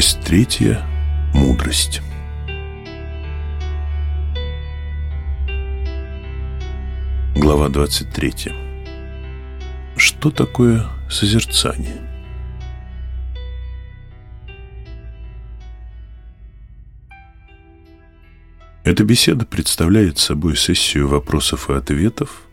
Часть третья. Мудрость. Глава 23. Что такое созерцание? Эта беседа представляет собой сессию вопросов и ответов,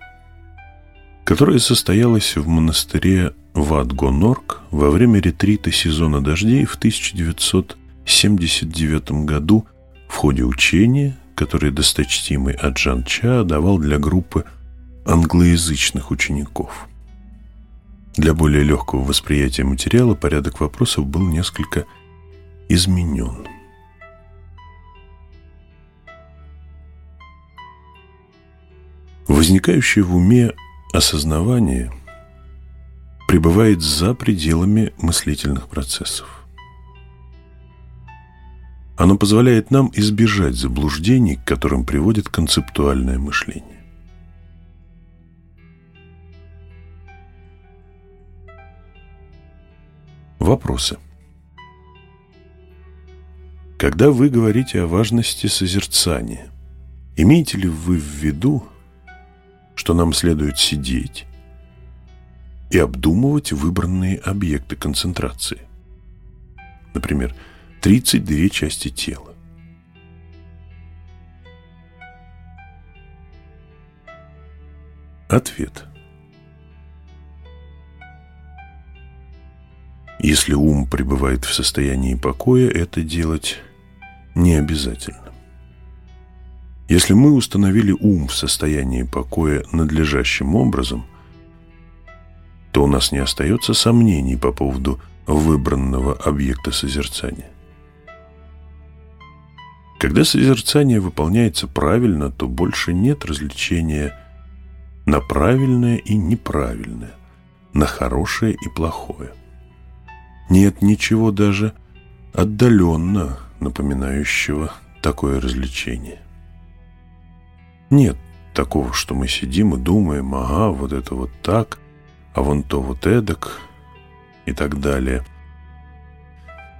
которая состоялась в монастыре Ватгонорг во время ретрита сезона дождей в 1979 году в ходе учения, которое досточтимый Аджан Ча давал для группы англоязычных учеников. Для более легкого восприятия материала порядок вопросов был несколько изменен. Возникающее в уме осознавание пребывает за пределами мыслительных процессов. Оно позволяет нам избежать заблуждений, к которым приводит концептуальное мышление. Вопросы. Когда вы говорите о важности созерцания, имеете ли вы в виду, что нам следует сидеть и обдумывать выбранные объекты концентрации. Например, 32 части тела. Ответ. Если ум пребывает в состоянии покоя, это делать не обязательно. Если мы установили ум в состоянии покоя надлежащим образом, то у нас не остается сомнений по поводу выбранного объекта созерцания. Когда созерцание выполняется правильно, то больше нет развлечения на правильное и неправильное, на хорошее и плохое. Нет ничего даже отдаленно напоминающего такое развлечение. Нет такого, что мы сидим и думаем, ага, вот это вот так, а вон то вот эдак и так далее.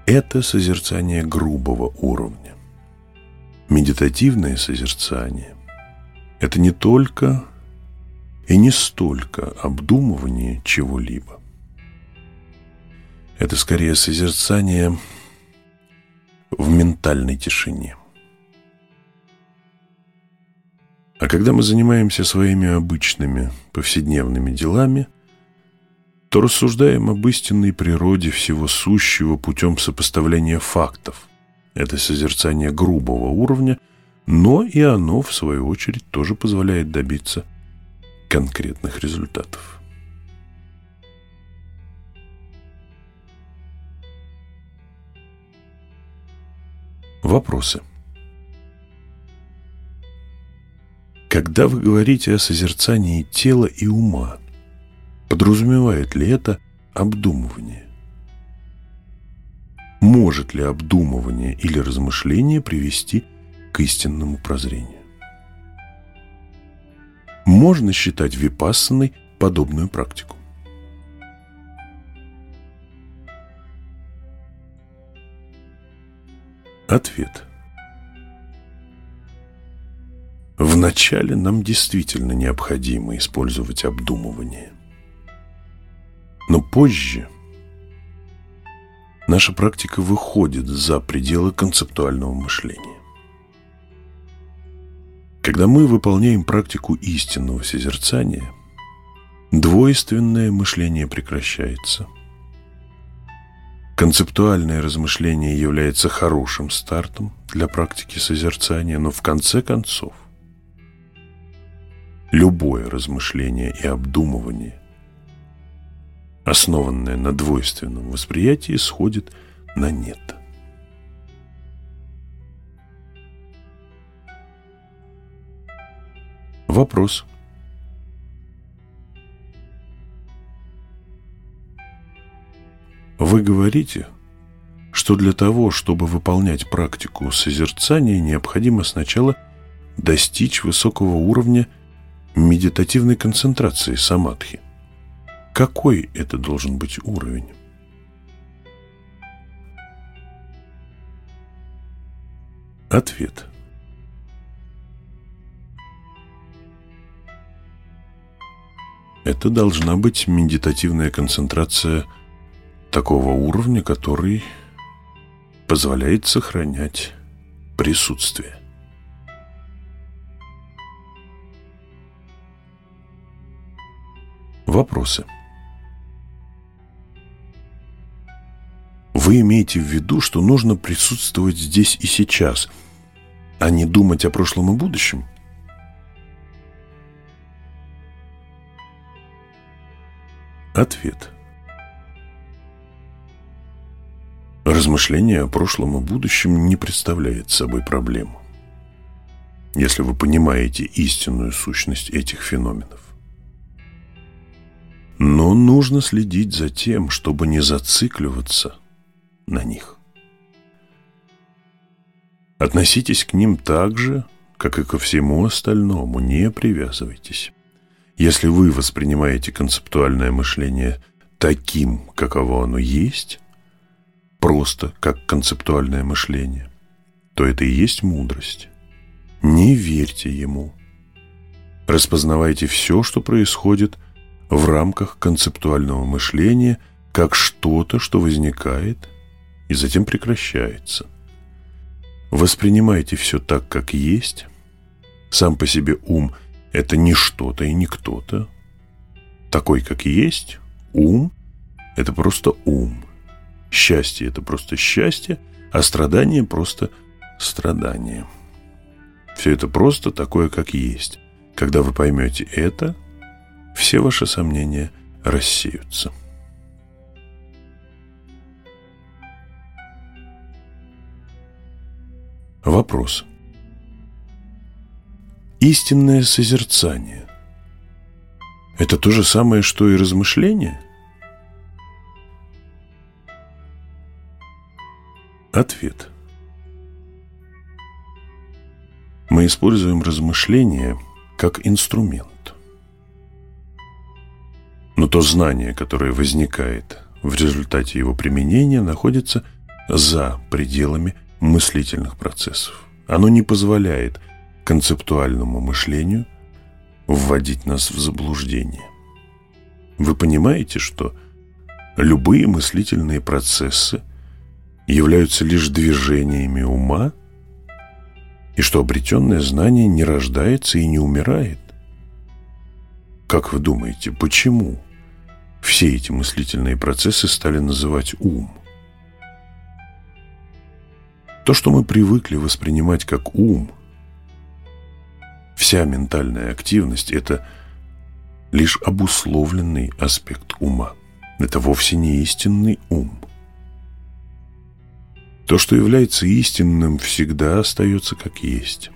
Это созерцание грубого уровня. Медитативное созерцание – это не только и не столько обдумывание чего-либо. Это скорее созерцание в ментальной тишине – А когда мы занимаемся своими обычными повседневными делами, то рассуждаем об истинной природе всего сущего путем сопоставления фактов. Это созерцание грубого уровня, но и оно, в свою очередь, тоже позволяет добиться конкретных результатов. Вопросы. Когда вы говорите о созерцании тела и ума, подразумевает ли это обдумывание? Может ли обдумывание или размышление привести к истинному прозрению? Можно считать випассаной подобную практику. Ответ. Вначале нам действительно необходимо использовать обдумывание. Но позже наша практика выходит за пределы концептуального мышления. Когда мы выполняем практику истинного созерцания, двойственное мышление прекращается. Концептуальное размышление является хорошим стартом для практики созерцания, но в конце концов любое размышление и обдумывание, основанное на двойственном восприятии, сходит на нет. Вопрос. Вы говорите, что для того, чтобы выполнять практику созерцания, необходимо сначала достичь высокого уровня медитативной концентрации самадхи. Какой это должен быть уровень? Ответ. Это должна быть медитативная концентрация такого уровня, который позволяет сохранять присутствие. Вопросы. Вы имеете в виду, что нужно присутствовать здесь и сейчас, а не думать о прошлом и будущем? Ответ. Размышление о прошлом и будущем не представляет собой проблему, если вы понимаете истинную сущность этих феноменов. Но нужно следить за тем, чтобы не зацикливаться на них. Относитесь к ним так же, как и ко всему остальному, не привязывайтесь. Если вы воспринимаете концептуальное мышление таким, каково оно есть, просто как концептуальное мышление, то это и есть мудрость. Не верьте ему. Распознавайте все, что происходит в рамках концептуального мышления, как что-то, что возникает и затем прекращается. Воспринимайте все так, как есть. Сам по себе ум – это не что-то и не кто-то. Такой, как есть, ум – это просто ум. Счастье – это просто счастье, а страдание – просто страдание. Все это просто такое, как есть. Когда вы поймете это, все ваши сомнения рассеются. Вопрос. Истинное созерцание – это то же самое, что и размышление? Ответ. Мы используем размышление как инструмент. Но то знание, которое возникает в результате его применения, находится за пределами мыслительных процессов. Оно не позволяет концептуальному мышлению вводить нас в заблуждение. Вы понимаете, что любые мыслительные процессы являются лишь движениями ума, и что обретенное знание не рождается и не умирает? Как вы думаете, почему все эти мыслительные процессы стали называть ум? То, что мы привыкли воспринимать как ум, Вся ментальная активность – это лишь обусловленный аспект ума. Это вовсе не истинный ум. То, что является истинным, всегда остается как есть.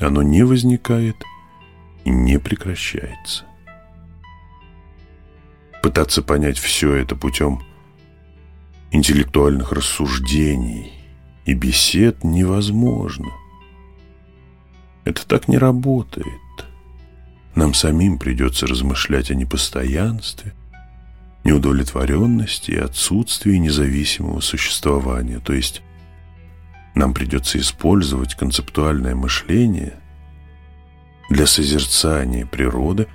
Оно не возникает и не прекращается. Пытаться понять все это путем интеллектуальных рассуждений и бесед невозможно. Это так не работает. Нам самим придется размышлять о непостоянстве, неудовлетворенности и отсутствии независимого существования. То есть нам придется использовать концептуальное мышление для созерцания природы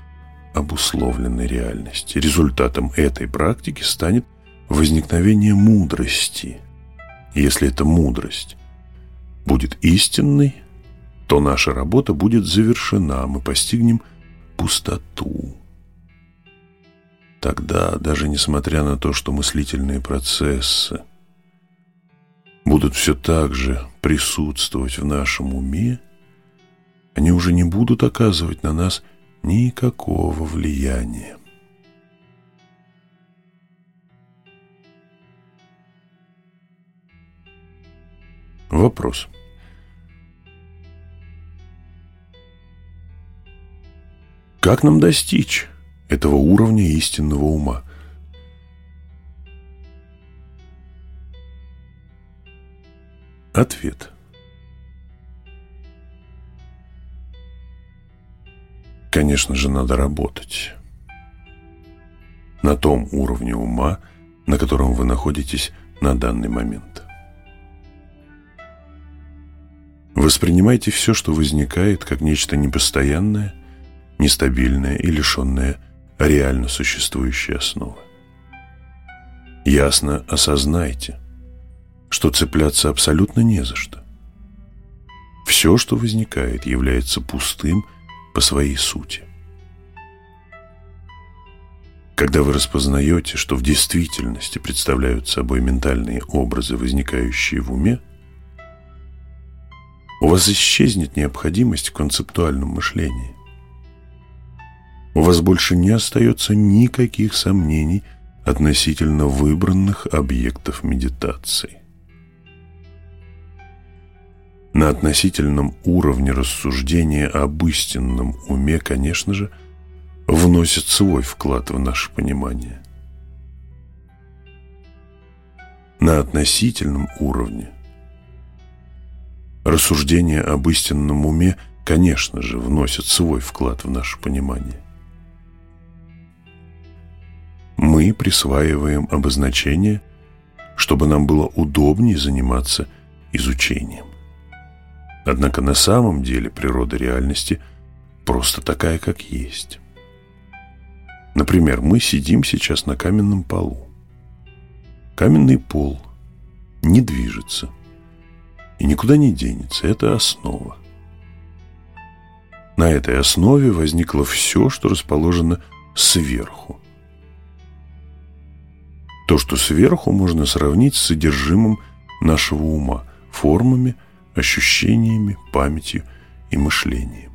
обусловленной реальности. Результатом этой практики станет возникновение мудрости. Если эта мудрость будет истинной, то наша работа будет завершена, мы постигнем пустоту. Тогда, даже несмотря на то, что мыслительные процессы будут все так же присутствовать в нашем уме, они уже не будут оказывать на нас никакого влияния. Вопрос. Как нам достичь этого уровня истинного ума? Ответ. Конечно же, надо работать на том уровне ума, на котором вы находитесь на данный момент. Воспринимайте все, что возникает, как нечто непостоянное, нестабильное и лишенное реально существующей основы. Ясно осознайте, что цепляться абсолютно не за что. Все, что возникает, является пустым по своей сути. Когда вы распознаете, что в действительности представляют собой ментальные образы, возникающие в уме, у вас исчезнет необходимость в концептуальном мышлении. У вас больше не остается никаких сомнений относительно выбранных объектов медитации. На относительном уровне рассуждения об истинном уме, конечно же, – вносит свой вклад в наше понимание. На относительном уровне рассуждение об истинном уме, конечно же, вносит свой вклад в наше понимание. Мы присваиваем обозначение, чтобы нам было удобнее заниматься изучением. Однако на самом деле природа реальности просто такая, как есть. Например, мы сидим сейчас на каменном полу. Каменный пол не движется и никуда не денется. Это основа. На этой основе возникло все, что расположено сверху. То, что сверху, можно сравнить с содержимым нашего ума, формами, ощущениями, памятью и мышлением.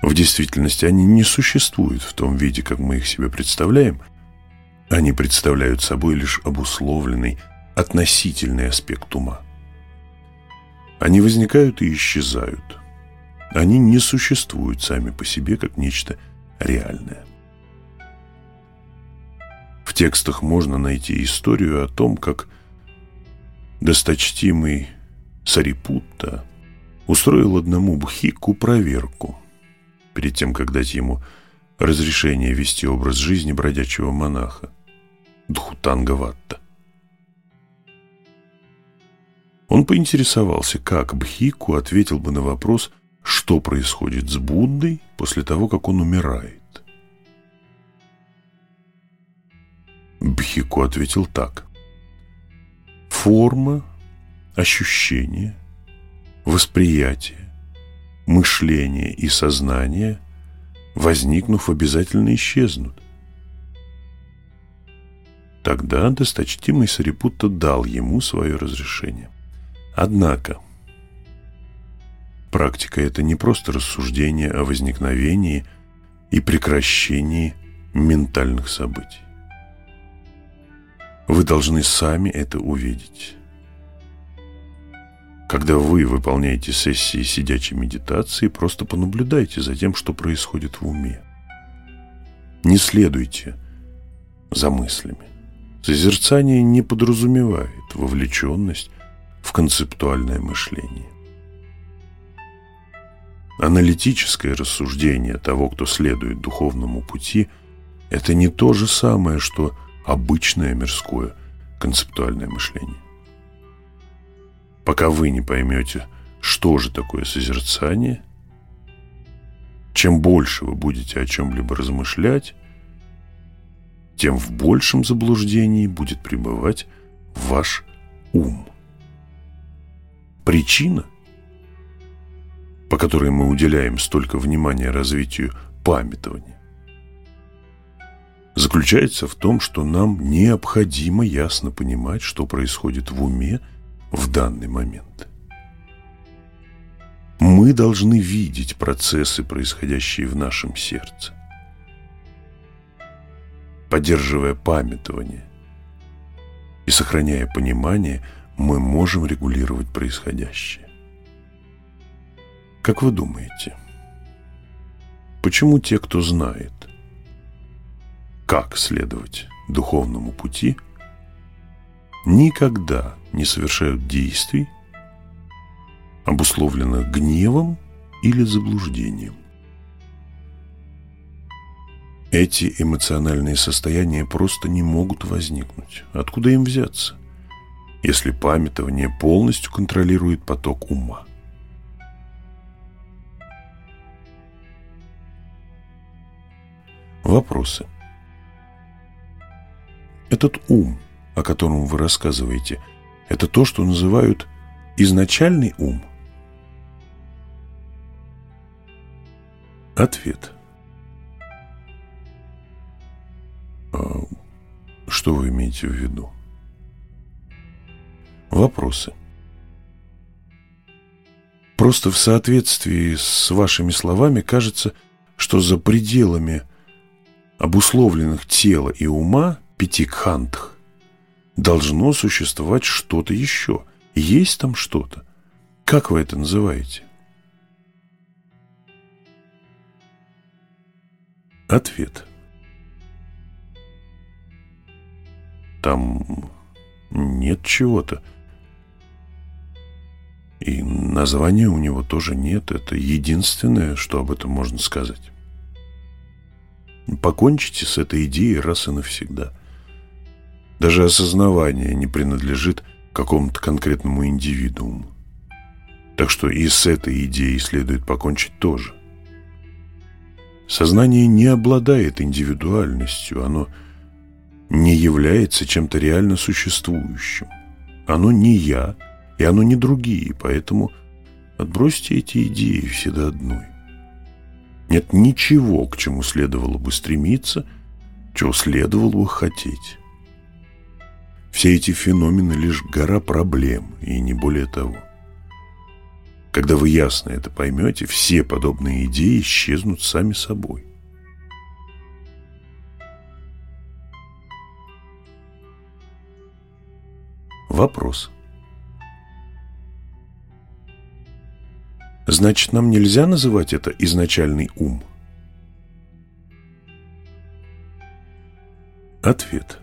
В действительности они не существуют в том виде, как мы их себе представляем. Они представляют собой лишь обусловленный, относительный аспект ума. Они возникают и исчезают. Они не существуют сами по себе, как нечто реальное. В текстах можно найти историю о том, как досточтимый Сарипутта устроил одному бхикку проверку – перед тем, как дать ему разрешение вести образ жизни бродячего монаха Дхутангаватта. Он поинтересовался, как Бхику ответил бы на вопрос, что происходит с Буддой после того, как он умирает. Бхику ответил так. Форма, ощущение, восприятие, мышление и сознание, возникнув, обязательно исчезнут. Тогда досточтимый Сарипутта дал ему свое разрешение. Однако, практика – это не просто рассуждение о возникновении и прекращении ментальных событий. Вы должны сами это увидеть. Когда вы выполняете сессии сидячей медитации, просто понаблюдайте за тем, что происходит в уме. Не следуйте за мыслями. Созерцание не подразумевает вовлеченность в концептуальное мышление. Аналитическое рассуждение того, кто следует духовному пути, это не то же самое, что обычное мирское концептуальное мышление. Пока вы не поймете, что же такое созерцание, чем больше вы будете о чем-либо размышлять, тем в большем заблуждении будет пребывать ваш ум. Причина, по которой мы уделяем столько внимания развитию памятования, заключается в том, что нам необходимо ясно понимать, что происходит в уме в данный момент. Мы должны видеть процессы, происходящие в нашем сердце. Поддерживая памятование и сохраняя понимание, мы можем регулировать происходящее. Как вы думаете, почему те, кто знает, как следовать духовному пути – никогда не совершают действий, обусловленных гневом или заблуждением. Эти эмоциональные состояния просто не могут возникнуть. Откуда им взяться? если памятование полностью контролирует поток ума. Вопросы. Этот ум, о котором вы рассказываете, это то, что называют изначальный ум? Ответ. А что вы имеете в виду? Вопросы. Просто в соответствии с вашими словами кажется, что за пределами обусловленных тела и ума пяти должно существовать что-то еще. Есть там что-то. Как вы это называете? Ответ. Там нет чего-то. И названия у него тоже нет. Это единственное, что об этом можно сказать. Покончите с этой идеей раз и навсегда. Даже осознавание не принадлежит какому-то конкретному индивидууму. Так что и с этой идеей следует покончить тоже. Сознание не обладает индивидуальностью, оно не является чем-то реально существующим. Оно не я, и оно не другие, поэтому отбросьте эти идеи все до одной. Нет ничего, к чему следовало бы стремиться, чего следовало бы хотеть. Все эти феномены лишь гора проблем, и не более того. Когда вы ясно это поймете, все подобные идеи исчезнут сами собой. Вопрос. Значит, нам нельзя называть это изначальный ум? Ответ.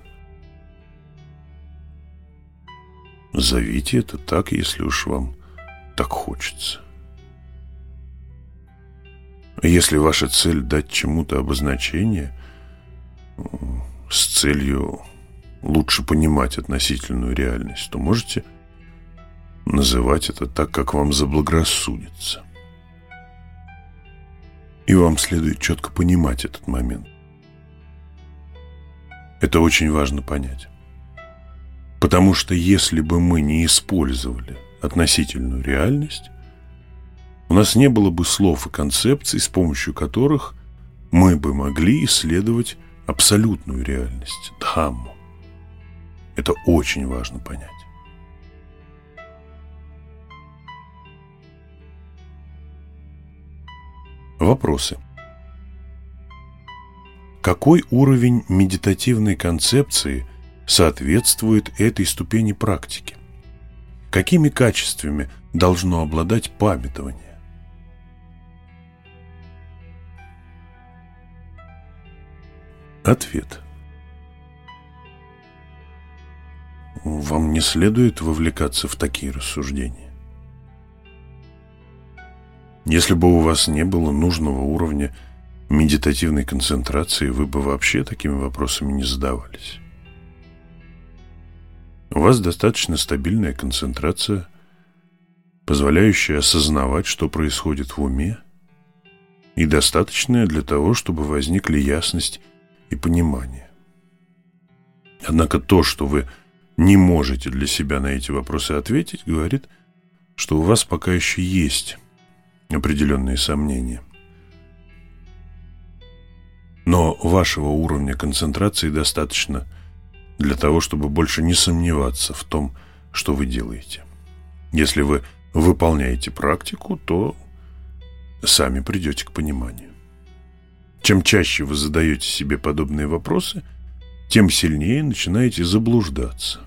Зовите это так, если уж вам так хочется. Если ваша цель дать чему-то обозначение с целью лучше понимать относительную реальность, то можете называть это так, как вам заблагорассудится. И вам следует четко понимать этот момент. Это очень важно понять. Потому что если бы мы не использовали относительную реальность, у нас не было бы слов и концепций, с помощью которых мы бы могли исследовать абсолютную реальность, Дхамму. Это очень важно понять. Вопросы. Какой уровень медитативной концепции соответствует этой ступени практики? Какими качествами должно обладать памятование? Ответ. Вам не следует вовлекаться в такие рассуждения. Если бы у вас не было нужного уровня медитативной концентрации, вы бы вообще такими вопросами не задавались. У вас достаточно стабильная концентрация, позволяющая осознавать, что происходит в уме, и достаточная для того, чтобы возникли ясность и понимание. Однако то, что вы не можете для себя на эти вопросы ответить, говорит, что у вас пока еще есть определенные сомнения. Но вашего уровня концентрации достаточно для того, чтобы больше не сомневаться в том, что вы делаете. Если вы выполняете практику, то сами придете к пониманию. Чем чаще вы задаете себе подобные вопросы, тем сильнее начинаете заблуждаться.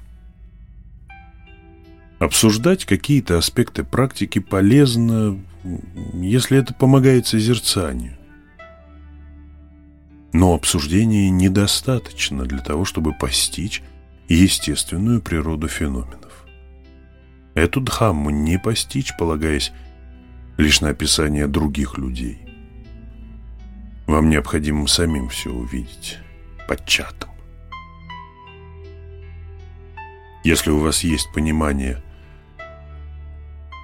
Обсуждать какие-то аспекты практики полезно, если это помогает созерцанию. Но обсуждения недостаточно для того, чтобы постичь естественную природу феноменов. Эту дхамму не постичь, полагаясь лишь на описание других людей. Вам необходимо самим все увидеть под чатом. Если у вас есть понимание,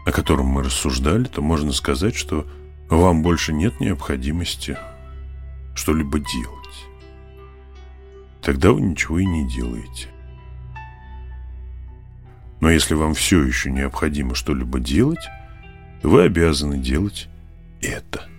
о котором мы рассуждали, то можно сказать, что вам больше нет необходимости что-либо делать. Тогда вы ничего и не делаете. Но если вам все еще необходимо что-либо делать, вы обязаны делать это –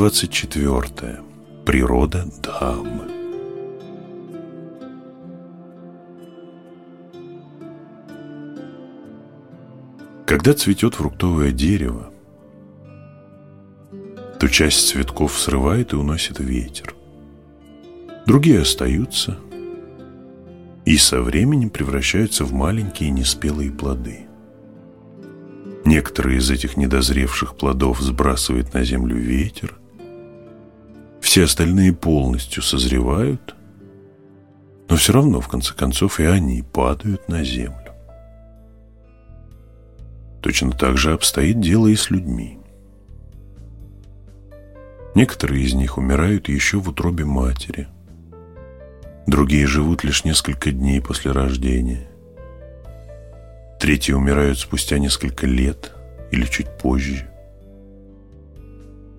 24. Природа Дхаммы. Когда цветет фруктовое дерево, то часть цветков срывает и уносит ветер. Другие остаются и со временем превращаются в маленькие неспелые плоды – Некоторые из этих недозревших плодов сбрасывает на землю ветер. Все остальные полностью созревают, но все равно, в конце концов, и они падают на землю. Точно так же обстоит дело и с людьми. Некоторые из них умирают еще в утробе матери. Другие живут лишь несколько дней после рождения. Третьи умирают спустя несколько лет или чуть позже.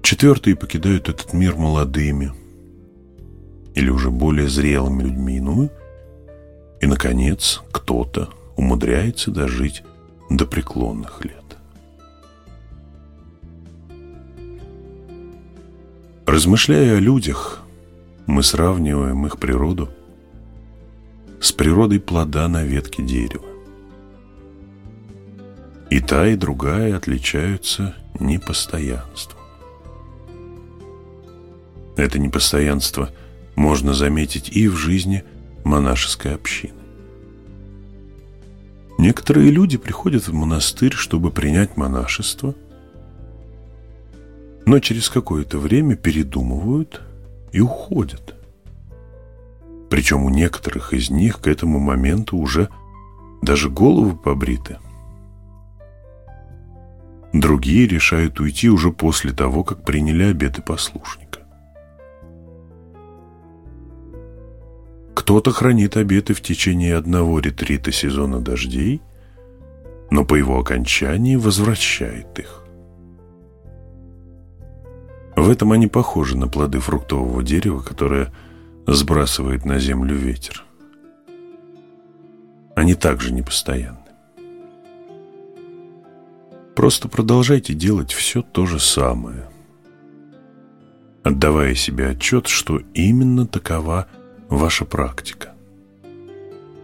Четвертые покидают этот мир молодыми или уже более зрелыми людьми. Ну и, наконец, кто-то умудряется дожить до преклонных лет. Размышляя о людях, мы сравниваем их природу с природой плода на ветке дерева. И та, и другая отличаются непостоянством. Это непостоянство можно заметить и в жизни монашеской общины. Некоторые люди приходят в монастырь, чтобы принять монашество, но через какое-то время передумывают и уходят. Причем у некоторых из них к этому моменту уже даже головы побриты – Другие решают уйти уже после того, как приняли обеты послушника. Кто-то хранит обеты в течение одного ретрита сезона дождей, но по его окончании возвращает их. В этом они похожи на плоды фруктового дерева, которое сбрасывает на землю ветер. Они также непостоянны. Просто продолжайте делать все то же самое, отдавая себе отчет, что именно такова ваша практика.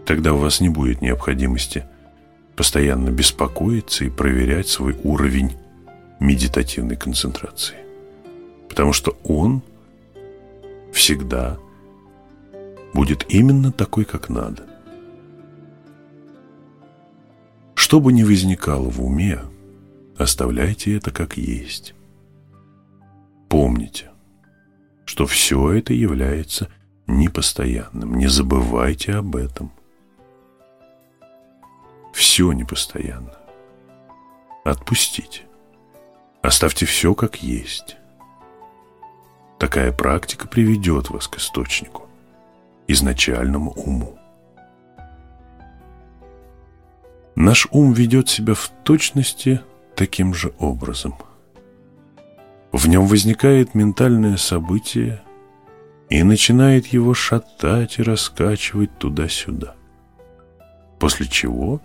Тогда у вас не будет необходимости постоянно беспокоиться и проверять свой уровень медитативной концентрации. Потому что он всегда будет именно такой, как надо. Что бы ни возникало в уме, Оставляйте это как есть. Помните, что все это является непостоянным. Не забывайте об этом. Все непостоянно. Отпустите. Оставьте все как есть. Такая практика приведет вас к источнику, изначальному уму. Наш ум ведет себя в точности таким же образом. В нем возникает ментальное событие и начинает его шатать и раскачивать туда-сюда. после чего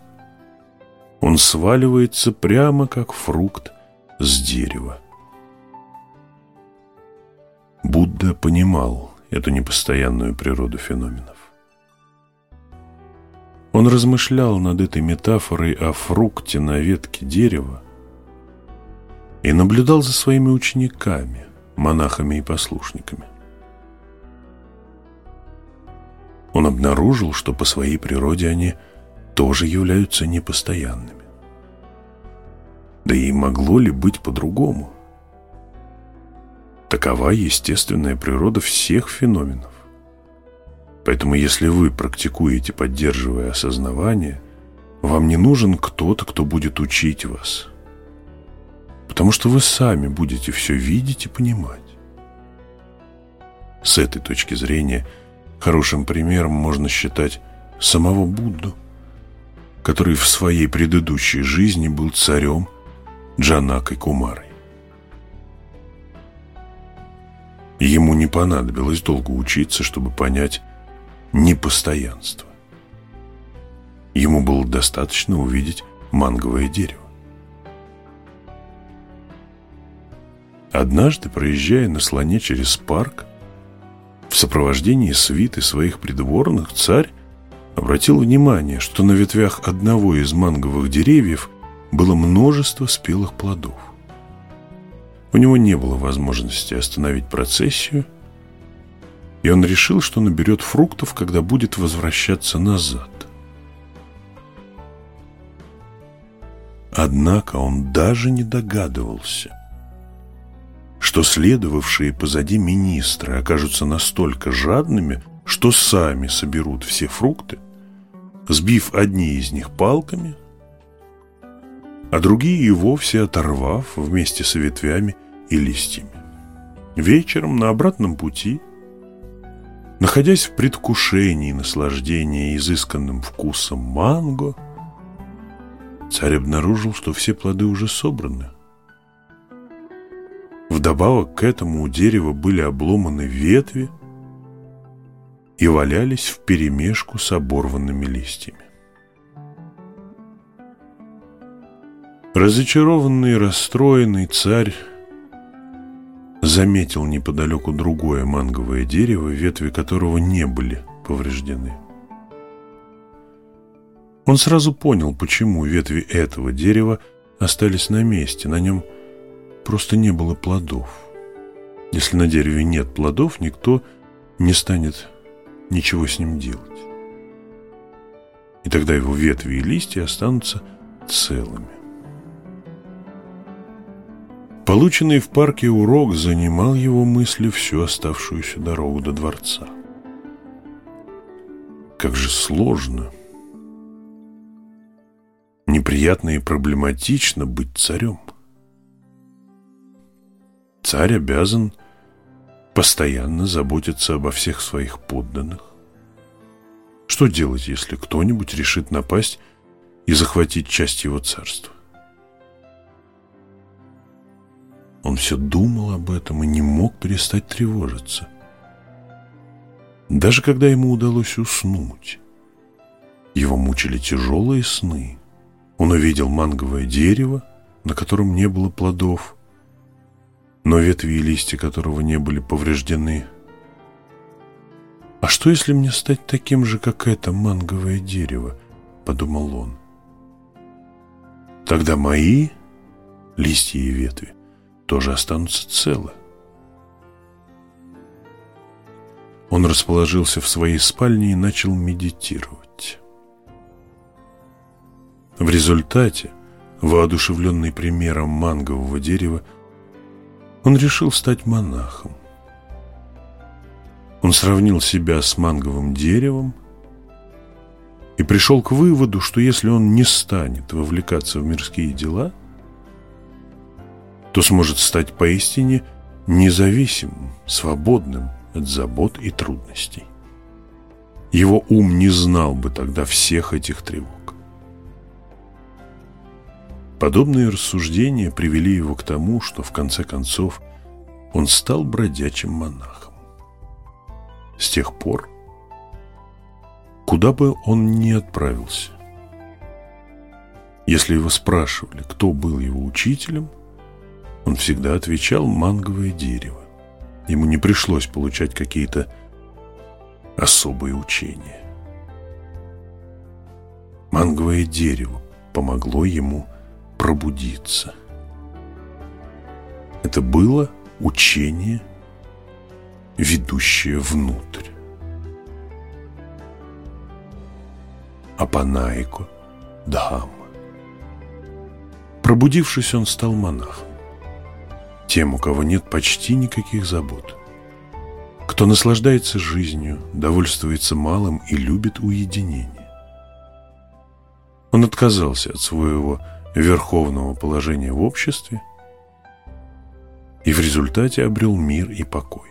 он сваливается прямо как фрукт с дерева. Будда понимал эту непостоянную природу феноменов. Он размышлял над этой метафорой о фрукте на ветке дерева и наблюдал за своими учениками, монахами и послушниками. Он обнаружил, что по своей природе они тоже являются непостоянными. Да и могло ли быть по-другому? Такова естественная природа всех феноменов. Поэтому если вы практикуете, поддерживая осознавание, вам не нужен кто-то, кто будет учить вас. Потому что вы сами будете все видеть и понимать. С этой точки зрения хорошим примером можно считать самого Будду, который в своей предыдущей жизни был царем Джанакой Кумарой. Ему не понадобилось долго учиться, чтобы понять, непостоянство. Ему было достаточно увидеть манговое дерево. Однажды, проезжая на слоне через парк, в сопровождении свиты своих придворных, царь обратил внимание, что на ветвях одного из манговых деревьев было множество спелых плодов. У него не было возможности остановить процессию – и он решил, что наберет фруктов, когда будет возвращаться назад. Однако он даже не догадывался, что следовавшие позади министры окажутся настолько жадными, что сами соберут все фрукты, сбив одни из них палками, а другие и вовсе оторвав вместе с ветвями и листьями. Вечером на обратном пути – Находясь в предвкушении наслаждения изысканным вкусом манго, царь обнаружил, что все плоды уже собраны. Вдобавок к этому у дерева были обломаны ветви и валялись вперемешку с оборванными листьями. Разочарованный расстроенный царь заметил неподалеку другое манговое дерево, ветви которого не были повреждены. Он сразу понял, почему ветви этого дерева остались на месте, на нем просто не было плодов. Если на дереве нет плодов, никто не станет ничего с ним делать. И тогда его ветви и листья останутся целыми. Полученный в парке урок занимал его мысли всю оставшуюся дорогу до дворца. Как же сложно, неприятно и проблематично быть царем. Царь обязан постоянно заботиться обо всех своих подданных. Что делать, если кто-нибудь решит напасть и захватить часть его царства? Он все думал об этом и не мог перестать тревожиться. Даже когда ему удалось уснуть, его мучили тяжелые сны. Он увидел манговое дерево, на котором не было плодов, но ветви и листья которого не были повреждены. «А что, если мне стать таким же, как это манговое дерево?» — подумал он. «Тогда мои листья и ветви тоже останутся целы. Он расположился в своей спальне и начал медитировать. В результате, воодушевленный примером мангового дерева, он решил стать монахом. Он сравнил себя с манговым деревом и пришел к выводу, что если он не станет вовлекаться в мирские дела – то сможет стать поистине независимым, свободным от забот и трудностей. Его ум не знал бы тогда всех этих тревог. Подобные рассуждения привели его к тому, что в конце концов он стал бродячим монахом. С тех пор, куда бы он ни отправился, Если его спрашивали, кто был его учителем, он всегда отвечал «манговое дерево». Ему не пришлось получать какие-то особые учения. Манговое дерево помогло ему пробудиться. Это было учение, ведущее внутрь. Апанайко Дхамма. Пробудившись, он стал монахом. Тем, у кого нет почти никаких забот. Кто наслаждается жизнью, довольствуется малым и любит уединение. Он отказался от своего верховного положения в обществе и в результате обрел мир и покой.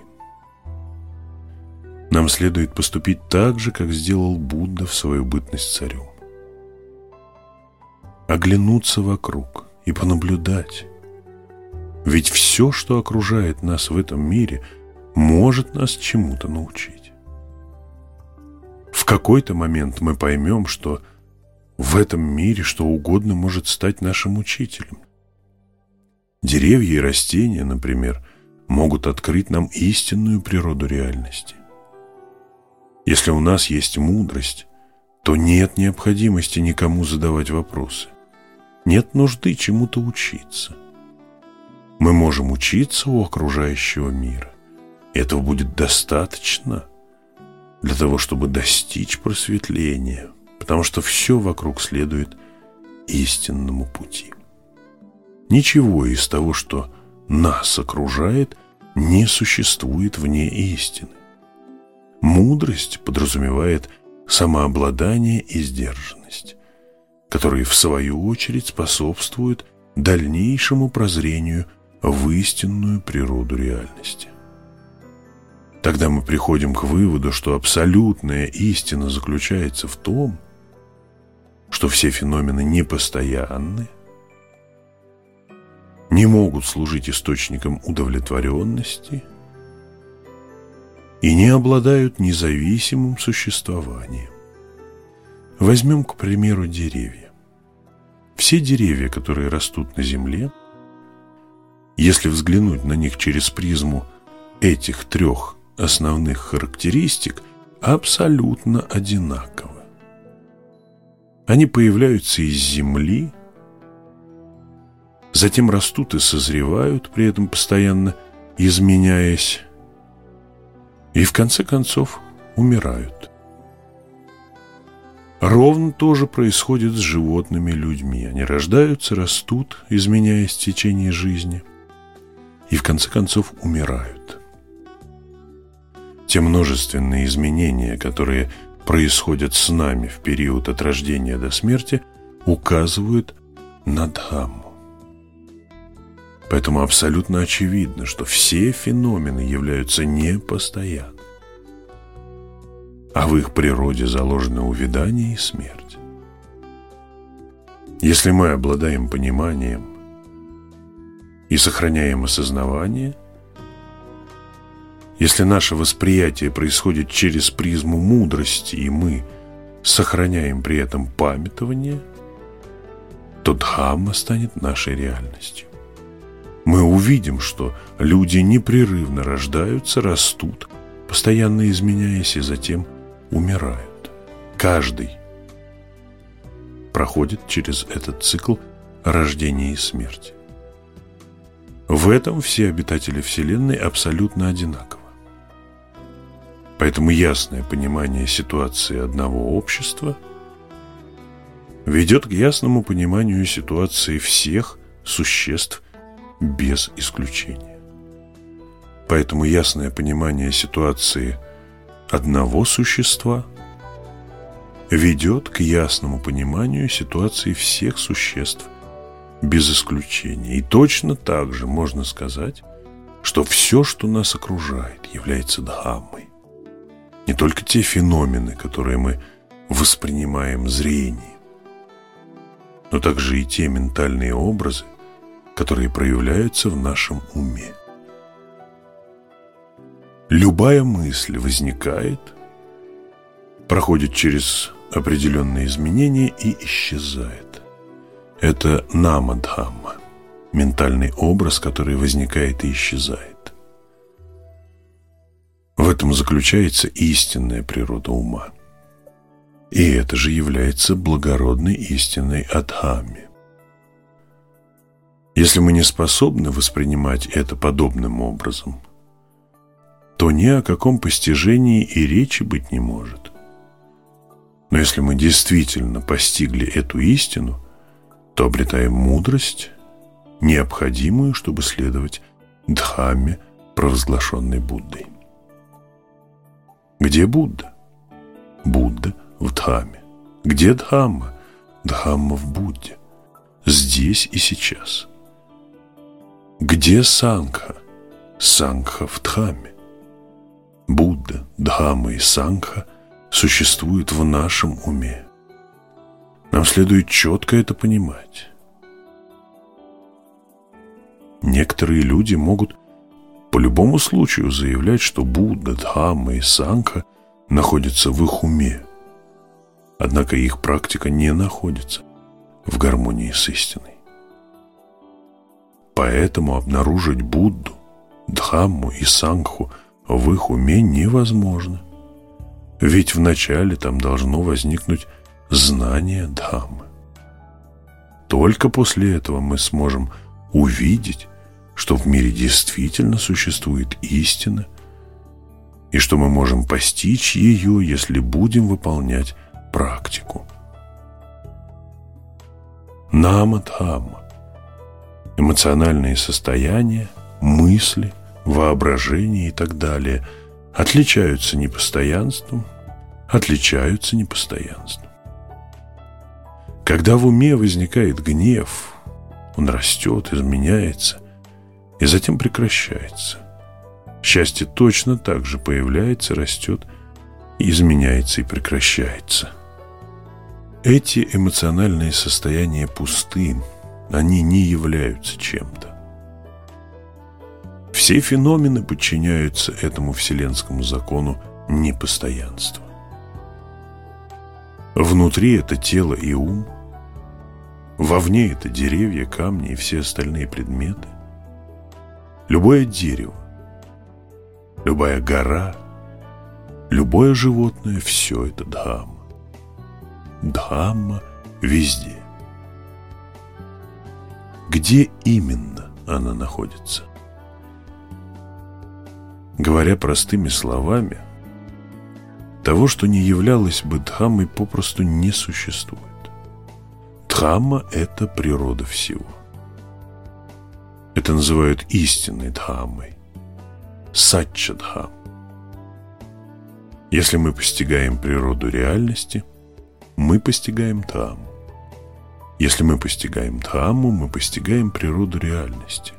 Нам следует поступить так же, как сделал Будда в свою бытность царем. Оглянуться вокруг и понаблюдать. Ведь все, что окружает нас в этом мире, может нас чему-то научить. В какой-то момент мы поймем, что в этом мире что угодно может стать нашим учителем. Деревья и растения, например, могут открыть нам истинную природу реальности. Если у нас есть мудрость, то нет необходимости никому задавать вопросы. Нет нужды чему-то учиться. Мы можем учиться у окружающего мира. Этого будет достаточно для того, чтобы достичь просветления – потому что все вокруг следует истинному пути. Ничего из того, что нас окружает, не существует вне истины. Мудрость подразумевает самообладание и сдержанность, которые в свою очередь способствуют дальнейшему прозрению в истинную природу реальности. Тогда мы приходим к выводу, что абсолютная истина заключается в том, что все феномены непостоянны, не могут служить источником удовлетворенности и не обладают независимым существованием. Возьмем, к примеру, деревья. Все деревья, которые растут на земле, если взглянуть на них через призму этих трех основных характеристик, абсолютно одинаковы. Они появляются из земли, затем растут и созревают, при этом постоянно изменяясь, и в конце концов умирают. Ровно то же происходит с животными людьми. Они рождаются, растут, изменяясь в течение жизни, и в конце концов умирают. Те множественные изменения, которые происходят с нами в период от рождения до смерти, указывают на Дхамму. Поэтому абсолютно очевидно, что все феномены являются непостоянны, а в их природе заложены увядание и смерть. Если мы обладаем пониманием и сохраняем осознавание – если наше восприятие происходит через призму мудрости, и мы сохраняем при этом памятование, то Дхамма станет нашей реальностью. Мы увидим, что люди непрерывно рождаются, растут, постоянно изменяясь и затем умирают. Каждый проходит через этот цикл рождения и смерти. В этом все обитатели Вселенной абсолютно одинаковы. Поэтому ясное понимание ситуации одного общества ведет к ясному пониманию ситуации всех существ без исключения. Поэтому ясное понимание ситуации одного существа ведет к ясному пониманию ситуации всех существ без исключения. И точно так же можно сказать, что все, что нас окружает, является Дхаммой не только те феномены, которые мы воспринимаем зрением, но также и те ментальные образы, которые проявляются в нашем уме. Любая мысль возникает, проходит через определенные изменения и исчезает. Это намадхамма, ментальный образ, который возникает и исчезает. В этом заключается истинная природа ума. И это же является благородной истинной адхами. Если мы не способны воспринимать это подобным образом, то ни о каком постижении и речи быть не может. Но если мы действительно постигли эту истину, то обретаем мудрость, необходимую, чтобы следовать Дхамме, провозглашенной Буддой. Где Будда? Будда в Дхамме. Где Дхамма? Дхамма в Будде. Здесь и сейчас. Где Сангха? Сангха в Дхамме. Будда, Дхамма и Сангха существуют в нашем уме. Нам следует четко это понимать. Некоторые люди могут по любому случаю заявлять, что Будда, Дхамма и Сангха находятся в их уме. Однако их практика не находится в гармонии с истиной. Поэтому обнаружить Будду, Дхамму и Сангху в их уме невозможно. Ведь вначале там должно возникнуть знание Дхаммы. Только после этого мы сможем увидеть, что в мире действительно существует истина и что мы можем постичь ее, если будем выполнять практику. Нама Дхамма эмоциональные состояния, мысли, воображение и так далее отличаются непостоянством, отличаются непостоянством. Когда в уме возникает гнев, он растет, изменяется и затем прекращается. Счастье точно так же появляется, растет, изменяется и прекращается. Эти эмоциональные состояния пусты, они не являются чем-то. Все феномены подчиняются этому вселенскому закону непостоянства. Внутри это тело и ум, вовне это деревья, камни и все остальные предметы. Любое дерево, любая гора, любое животное – все это Дхамма. Дхамма везде. Где именно она находится? Говоря простыми словами, того, что не являлось бы Дхаммой, попросту не существует. Дхамма – это природа всего. Это называют истинной Дхаммой, Сатча Дхам. Если мы постигаем природу реальности, мы постигаем Дхамму. Если мы постигаем Дхамму, мы постигаем природу реальности.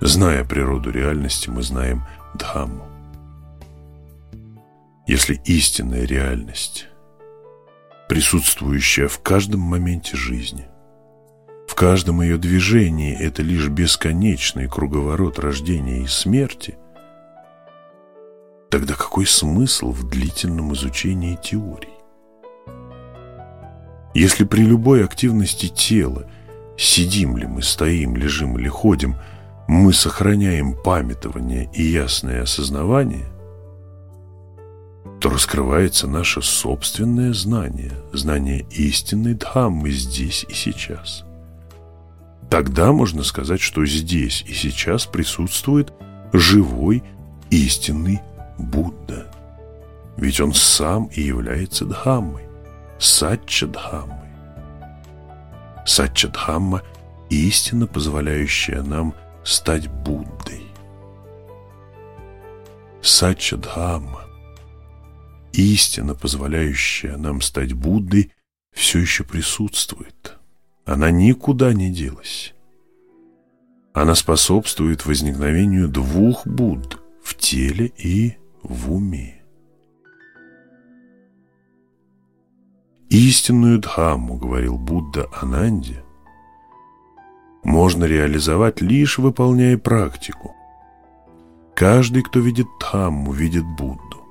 Зная природу реальности, мы знаем Дхамму. Если истинная реальность, присутствующая в каждом моменте жизни, в каждом ее движении это лишь бесконечный круговорот рождения и смерти, тогда какой смысл в длительном изучении теорий? Если при любой активности тела, сидим ли мы, стоим, лежим или ходим, мы сохраняем памятование и ясное осознавание, то раскрывается наше собственное знание, знание истинной Дхаммы здесь и сейчас. Тогда можно сказать, что здесь и сейчас присутствует живой истинный Будда. Ведь он сам и является Дхаммой. Сатчадхаммой. Сатчадхамма – истина, позволяющая нам стать Буддой. Сатчадхамма – истина, позволяющая нам стать Буддой, все еще присутствует. Она никуда не делась. Она способствует возникновению двух Будд в теле и в уме. Истинную Дхамму, говорил Будда Ананде, можно реализовать лишь выполняя практику. Каждый, кто видит Дхамму, видит Будду.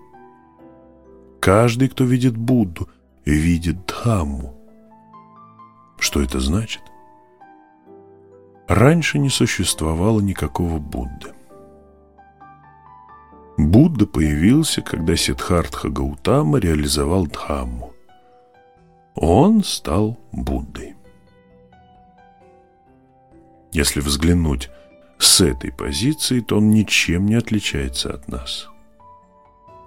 Каждый, кто видит Будду, видит Дхамму. Что это значит? Раньше не существовало никакого Будды. Будда появился, когда Сиддхартха Гаутама реализовал Дхамму. Он стал Буддой. Если взглянуть с этой позиции, то он ничем не отличается от нас.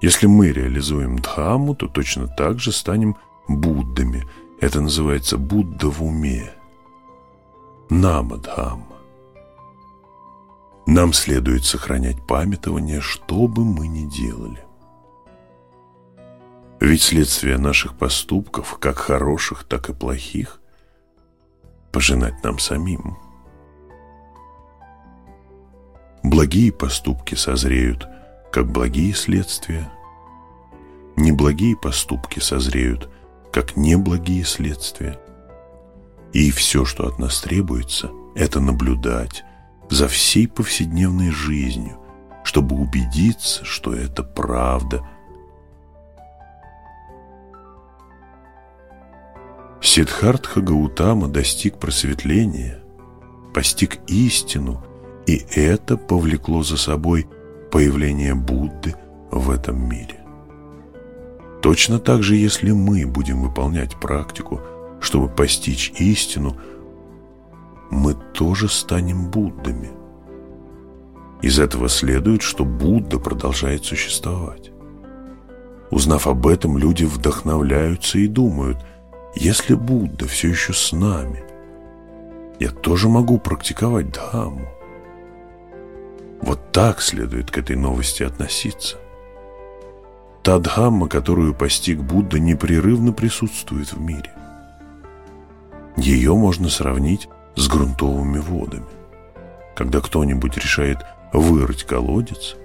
Если мы реализуем Дхамму, то точно так же станем Буддами. Это называется Будда в уме. Намадхамма. Нам следует сохранять памятование, что бы мы ни делали. Ведь следствие наших поступков, как хороших, так и плохих, пожинать нам самим. Благие поступки созреют, как благие следствия. Неблагие поступки созреют, как неблагие следствия. И все, что от нас требуется, это наблюдать за всей повседневной жизнью, чтобы убедиться, что это правда. Сиддхартха Гаутама достиг просветления, постиг истину, и это повлекло за собой появление Будды в этом мире. Точно так же, если мы будем выполнять практику, чтобы постичь истину, мы тоже станем Буддами. Из этого следует, что Будда продолжает существовать. Узнав об этом, люди вдохновляются и думают, если Будда все еще с нами, я тоже могу практиковать Дхамму. Вот так следует к этой новости относиться. Та Дхамма, которую постиг Будда, непрерывно присутствует в мире. Ее можно сравнить с грунтовыми водами. Когда кто-нибудь решает вырыть колодец,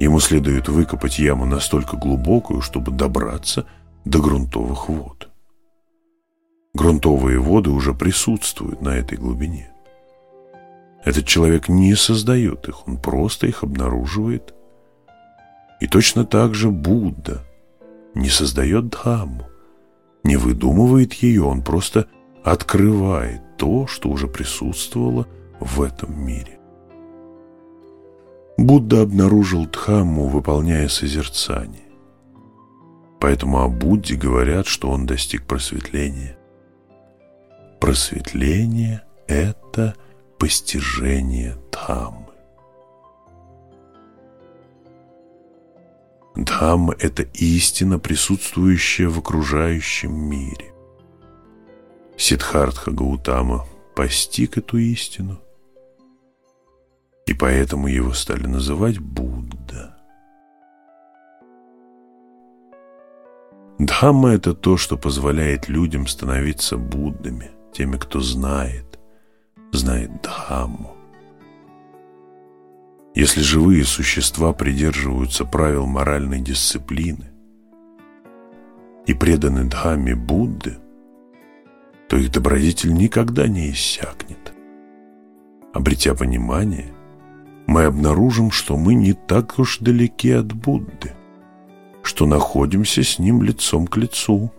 ему следует выкопать яму настолько глубокую, чтобы добраться до грунтовых вод. Грунтовые воды уже присутствуют на этой глубине. Этот человек не создает их, он просто их обнаруживает. И точно так же Будда не создает Дхамму, не выдумывает ее, он просто открывает то, что уже присутствовало в этом мире. Будда обнаружил Дхамму, выполняя созерцание. Поэтому о Будде говорят, что он достиг просветления. Просветление – это – постижение Дхаммы. Дхамма – это истина, присутствующая в окружающем мире. Сиддхартха Гаутама постиг эту истину, и поэтому его стали называть Будда. Дхамма – это то, что позволяет людям становиться Буддами, теми, кто знает, знает Дхамму. Если живые существа придерживаются правил моральной дисциплины и преданы Дхамме Будды, то их добродетель никогда не иссякнет. Обретя понимание, мы обнаружим, что мы не так уж далеки от Будды, что находимся с ним лицом к лицу.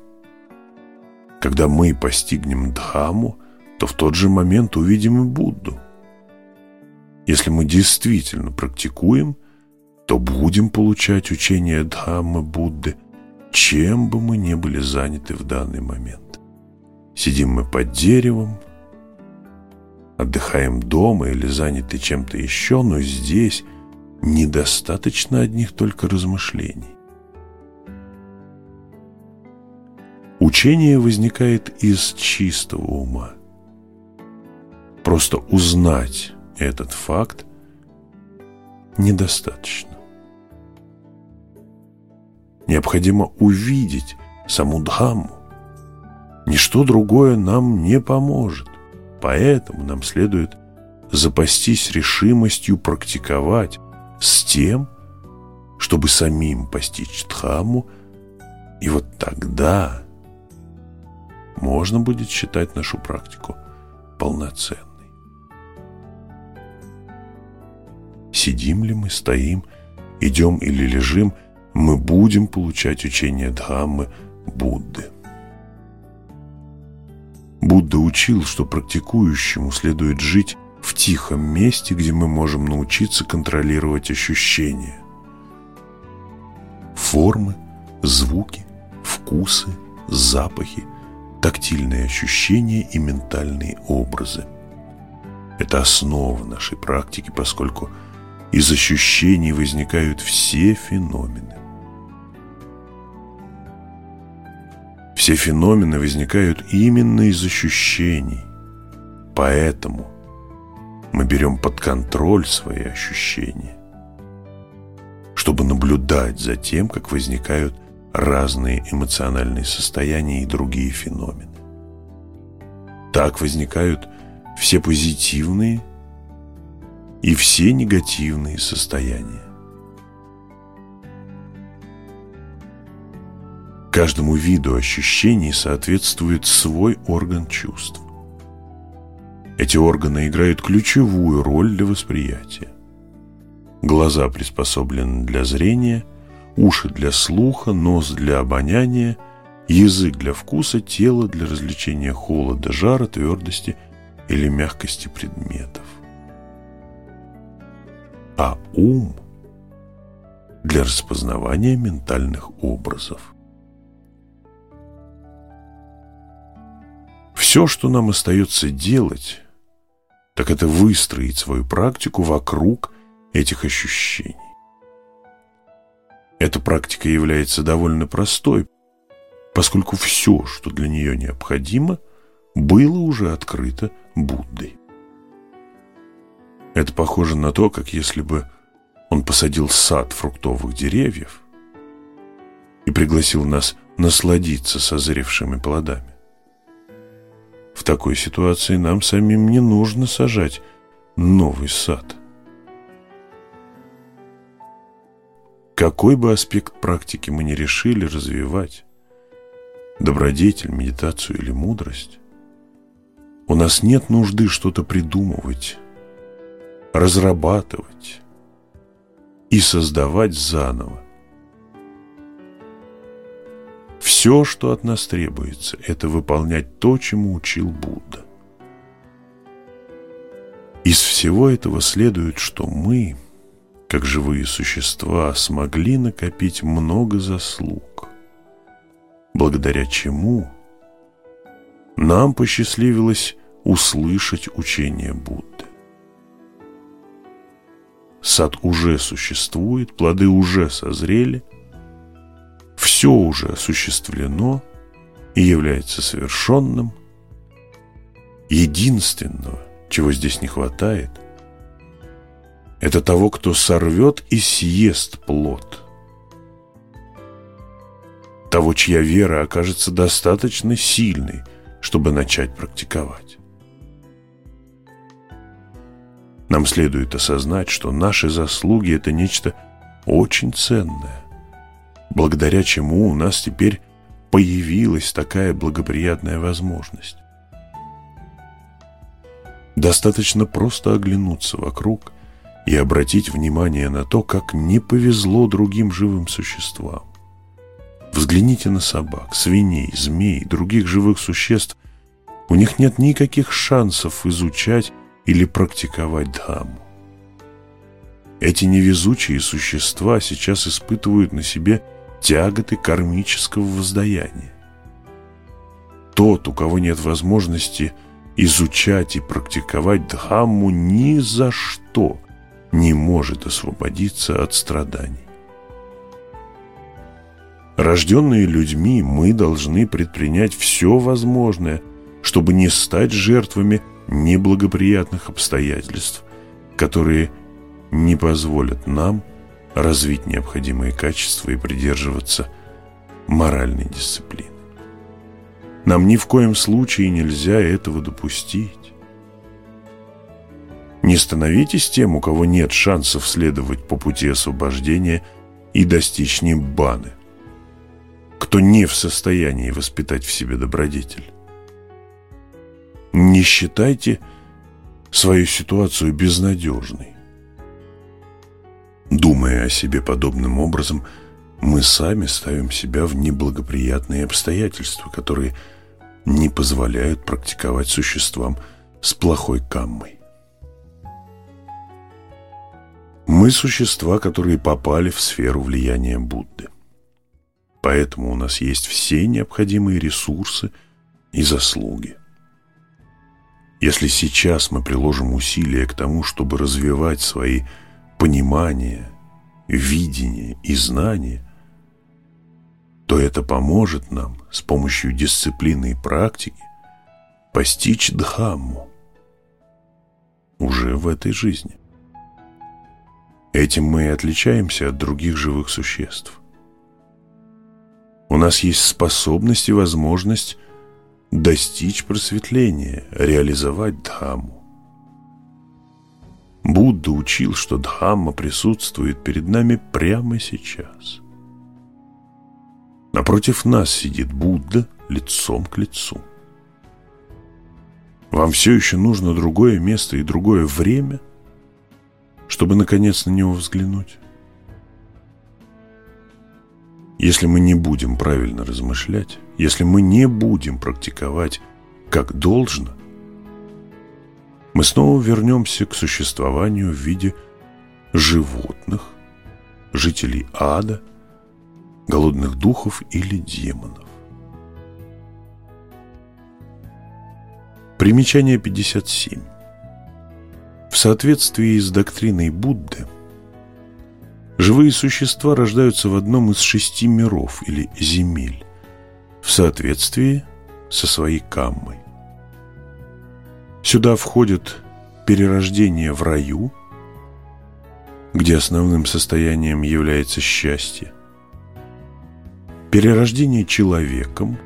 Когда мы постигнем Дхамму, то в тот же момент увидим и Будду. Если мы действительно практикуем, то будем получать учение Дхаммы Будды, чем бы мы ни были заняты в данный момент. Сидим мы под деревом, отдыхаем дома или заняты чем-то еще, но здесь недостаточно одних только размышлений. Учение возникает из чистого ума. Просто узнать этот факт недостаточно. Необходимо увидеть саму Дхамму. Ничто другое нам не поможет. Поэтому нам следует запастись решимостью практиковать с тем, чтобы самим постичь Дхамму, и вот тогда можно будет считать нашу практику полноценной. Сидим ли мы, стоим, идем или лежим, мы будем получать учение Дхаммы Будды. Будда учил, что практикующему следует жить в тихом месте, где мы можем научиться контролировать ощущения. Формы, звуки, вкусы, запахи, тактильные ощущения и ментальные образы. Это основа нашей практики, поскольку из ощущений возникают все феномены. Все феномены возникают именно из ощущений. Поэтому мы берем под контроль свои ощущения, чтобы наблюдать за тем, как возникают разные эмоциональные состояния и другие феномены. Так возникают все позитивные и все негативные состояния. Каждому виду ощущений соответствует свой орган чувств. Эти органы играют ключевую роль для восприятия. Глаза приспособлены для зрения, уши для слуха, нос для обоняния, язык для вкуса, тело для развлечения холода, жара, твердости или мягкости предметов. А ум для распознавания ментальных образов. Все, что нам остается делать, так это выстроить свою практику вокруг этих ощущений. Эта практика является довольно простой, поскольку все, что для нее необходимо, было уже открыто Буддой. Это похоже на то, как если бы он посадил сад фруктовых деревьев и пригласил нас насладиться созревшими плодами. В такой ситуации нам самим не нужно сажать новый сад. Какой бы аспект практики мы ни решили развивать, добродетель, медитацию или мудрость, у нас нет нужды что-то придумывать, разрабатывать и создавать заново. Все, что от нас требуется, это выполнять то, чему учил Будда. Из всего этого следует, что мы, как живые существа, смогли накопить много заслуг, благодаря чему нам посчастливилось услышать учение Будды. Сад уже существует, плоды уже созрели – все уже осуществлено и является совершенным. Единственного, чего здесь не хватает, это того, кто сорвет и съест плод. Того, чья вера окажется достаточно сильной, чтобы начать практиковать. Нам следует осознать, что наши заслуги – это нечто очень ценное благодаря чему у нас теперь появилась такая благоприятная возможность. Достаточно просто оглянуться вокруг и обратить внимание на то, как не повезло другим живым существам. Взгляните на собак, свиней, змей, других живых существ. У них нет никаких шансов изучать или практиковать Дхамму. Эти невезучие существа сейчас испытывают на себе тяготы кармического воздаяния. Тот, у кого нет возможности изучать и практиковать Дхамму, ни за что не может освободиться от страданий. Рожденные людьми, мы должны предпринять все возможное, чтобы не стать жертвами неблагоприятных обстоятельств, которые не позволят нам развить необходимые качества и придерживаться моральной дисциплины. Нам ни в коем случае нельзя этого допустить. Не становитесь тем, у кого нет шансов следовать по пути освобождения и достичь небаны, кто не в состоянии воспитать в себе добродетель. Не считайте свою ситуацию безнадежной. Думая о себе подобным образом, мы сами ставим себя в неблагоприятные обстоятельства, которые не позволяют практиковать существам с плохой каммой. Мы существа, которые попали в сферу влияния Будды. Поэтому у нас есть все необходимые ресурсы и заслуги. Если сейчас мы приложим усилия к тому, чтобы развивать свои понимания, видение и знания, то это поможет нам с помощью дисциплины и практики постичь Дхамму уже в этой жизни. Этим мы и отличаемся от других живых существ. У нас есть способность и возможность достичь просветления, реализовать Дхамму. Будда учил, что Дхамма присутствует перед нами прямо сейчас. Напротив нас сидит Будда лицом к лицу. Вам все еще нужно другое место и другое время, чтобы наконец на него взглянуть. Если мы не будем правильно размышлять, если мы не будем практиковать как должно, мы снова вернемся к существованию в виде животных, жителей ада, голодных духов или демонов. Примечание 57. В соответствии с доктриной Будды, живые существа рождаются в одном из шести миров или земель, в соответствии со своей каммой. Сюда входит перерождение в раю, где основным состоянием является счастье, перерождение человеком,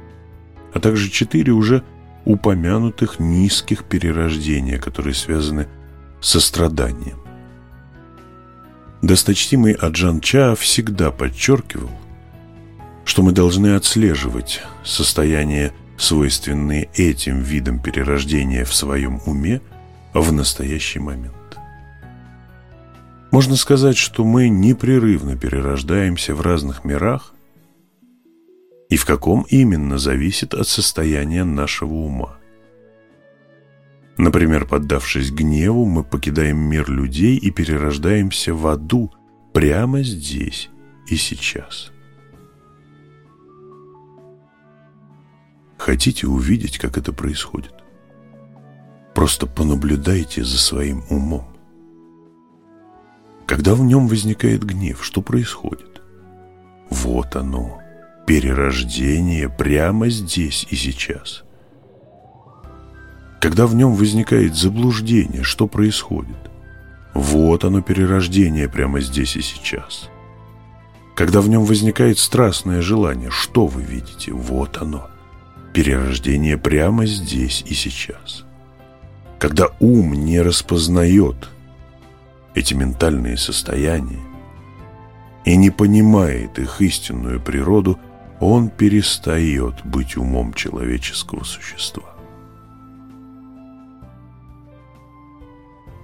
а также четыре уже упомянутых низких перерождения, которые связаны со страданием. Досточтимый Аджан Ча всегда подчеркивал, что мы должны отслеживать состояние свойственные этим видам перерождения в своем уме в настоящий момент. Можно сказать, что мы непрерывно перерождаемся в разных мирах, и в каком именно зависит от состояния нашего ума. Например, поддавшись гневу, мы покидаем мир людей и перерождаемся в аду прямо здесь и сейчас. Хотите увидеть, как это происходит? Просто понаблюдайте за своим умом. Когда в нем возникает гнев, что происходит? Вот оно, перерождение прямо здесь и сейчас. Когда в нем возникает заблуждение, что происходит? Вот оно, перерождение прямо здесь и сейчас. Когда в нем возникает страстное желание, что вы видите? Вот оно, перерождение прямо здесь и сейчас. Когда ум не распознает эти ментальные состояния и не понимает их истинную природу, он перестает быть умом человеческого существа.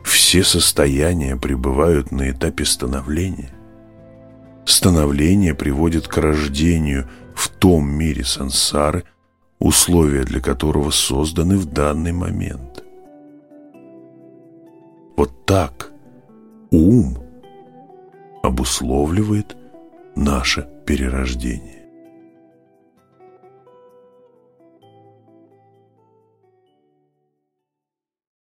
Все состояния пребывают на этапе становления. Становление приводит к рождению в том мире сансары – условия для которого созданы в данный момент. Вот так ум обусловливает наше перерождение.